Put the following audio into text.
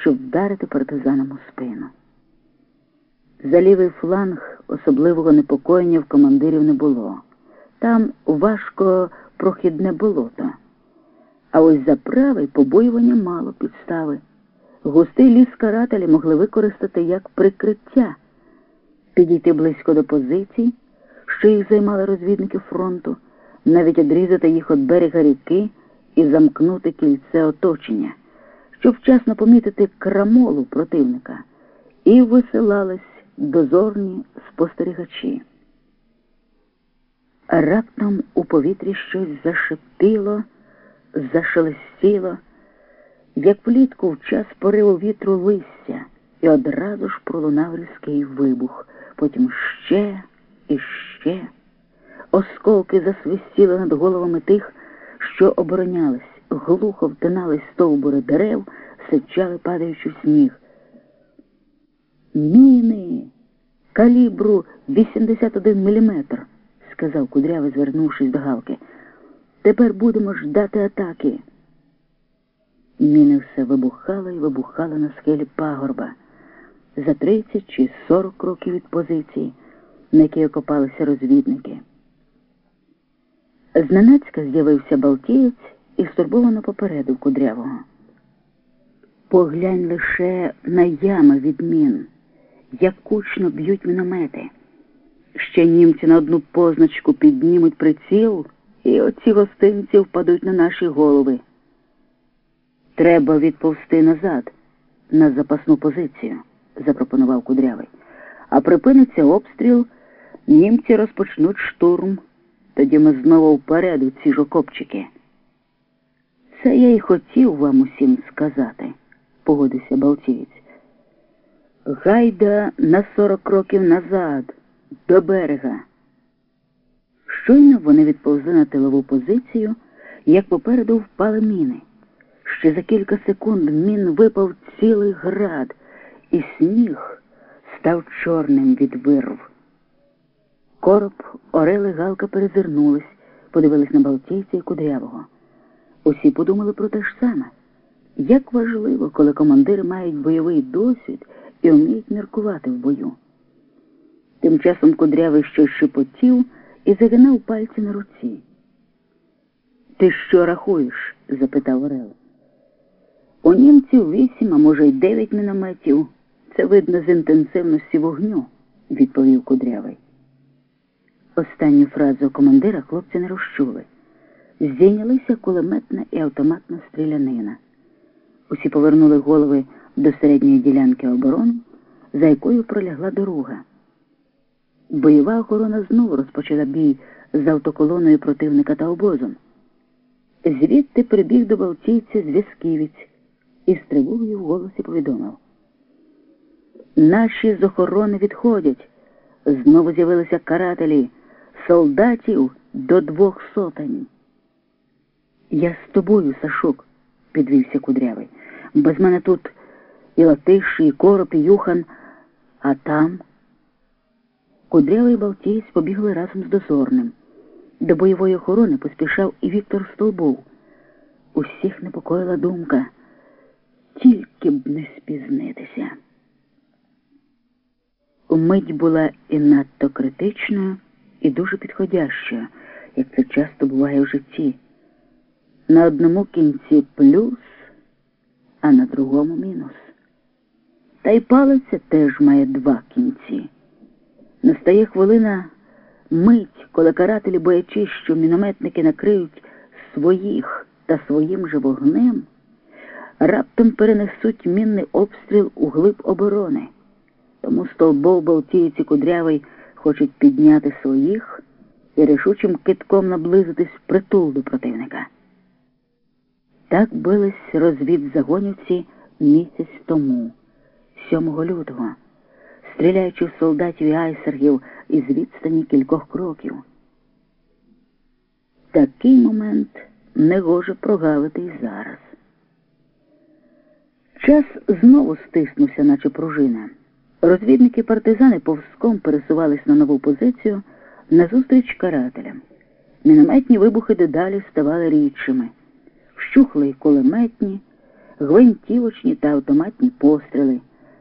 щоб вдарити партизанам у спину. За лівий фланг особливого непокоєння в командирів не було. Там важко прохідне болото. А ось за правий побоювання мало підстави. Густий ліс карателі могли використати як прикриття, підійти близько до позицій, що їх займали розвідники фронту, навіть одрізати їх від берега ріки і замкнути кільце оточення, щоб вчасно помітити крамолу противника, і висилались дозорні спостерігачі. Раптом у повітрі щось зашипіло, зашелестіло, як влітку в час пориву вітру листя, і одразу ж пролунав різкий вибух, потім ще і ще. Осколки засвистіли над головами тих, що оборонялись, глухо втинались стовбури дерев, сичали падаючи в сніг. Міни калібру 81 міліметр, сказав кудрявий, звернувшись до Галки. Тепер будемо ждати атаки. Міни все вибухали і вибухали на схилі пагорба за 30 чи 40 кроків від позиції, на якій окопалися розвідники. Зненацька з'явився Балтієць і стурбовано попередив кудрявого. Поглянь лише на ями від мін, як кучно б'ють міномети. Ще німці на одну позначку піднімуть приціл, і оці гостинці впадуть на наші голови. Треба відповсти назад, на запасну позицію, запропонував кудрявий. А припиниться обстріл, німці розпочнуть штурм. Тоді ми знову вперед у ці ж окопчики. Це я й хотів вам усім сказати, погодився Балтієць. Гайда на сорок кроків назад, до берега. Щойно вони відповзли на тилову позицію, як попереду впали міни. Ще за кілька секунд мін випав цілий град, і сніг став чорним від вирв. Короб, Орели, Галка перезирнулись, подивились на Балтійця і Кудрявого. Усі подумали про те ж саме. Як важливо, коли командири мають бойовий досвід і вміють міркувати в бою. Тим часом Кудрявий щось шепотів і загинав пальці на руці. Ти що рахуєш? запитав Орел. У німців вісім, а може й дев'ять мінометів. Це видно з інтенсивності вогню, відповів Кудрявий. Останню фразу командира хлопці не розчули. Здійнялися кулеметна і автоматна стрілянина. Усі повернули голови до середньої ділянки оборони, за якою пролягла дорога. Бойова охорона знову розпочала бій з автоколоною противника та обозом. Звідти прибіг до Балтійця зв'язківець і з тривогою в голосі повідомив. Наші з охорони відходять. Знову з'явилися карателі солдатів до двох сотень. Я з тобою, Сашок, підвівся кудрявий. Без мене тут і Латиш, і Короб, і Юхан, а там. Кудрявий Балтієць побігли разом з дозорним. До бойової охорони поспішав і Віктор Столбов. Усіх непокоїла думка. Тільки б не спізнитися. Мить була і надто критичною, і дуже підходящою, як це часто буває в житті. На одному кінці плюс, а на другому мінус. Та й палиця теж має два кінці. Настає хвилина мить, коли карателі, боячись, що мінометники накриють своїх та своїм же вогнем, раптом перенесуть мінний обстріл у глиб оборони. Тому столбов Балтієць кудрявий хочуть підняти своїх і рішучим китком наблизитись в притул до противника. Так бились розвідзагонівці місяць тому, 7 лютого, стріляючи в солдатів і айсергів із відстані кількох кроків. Такий момент не гоже прогавити і зараз. Час знову стиснувся, наче пружина. Розвідники партизани повзком пересувались на нову позицію назустріч карателям. Мінометні вибухи дедалі ставали рідшими, вщухли кулеметні, гвинтівочні та автоматні постріли.